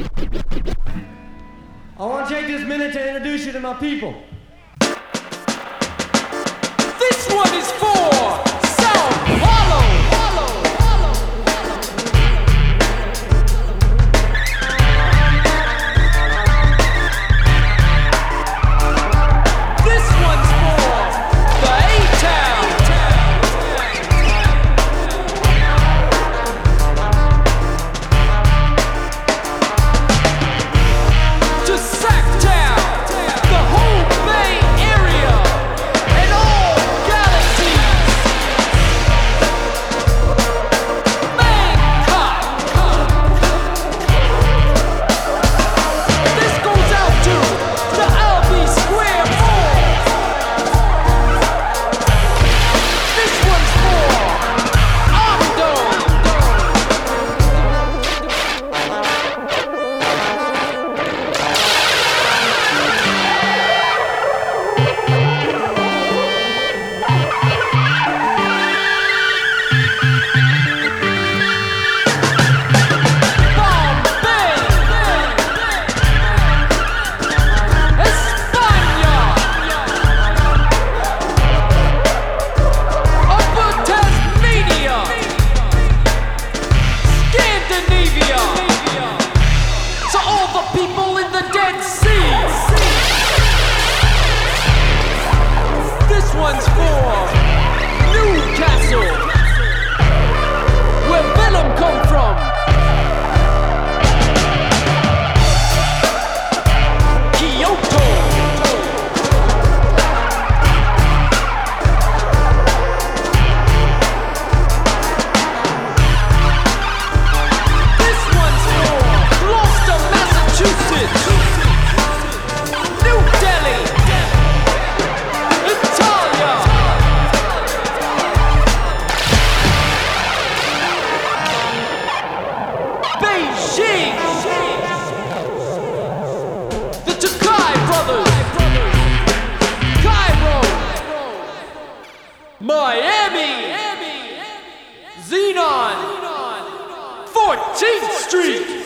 I want to take this minute to introduce you to my people. This one is for people in the Dead Sea. This one's for Miami. Xenon. 14th Street.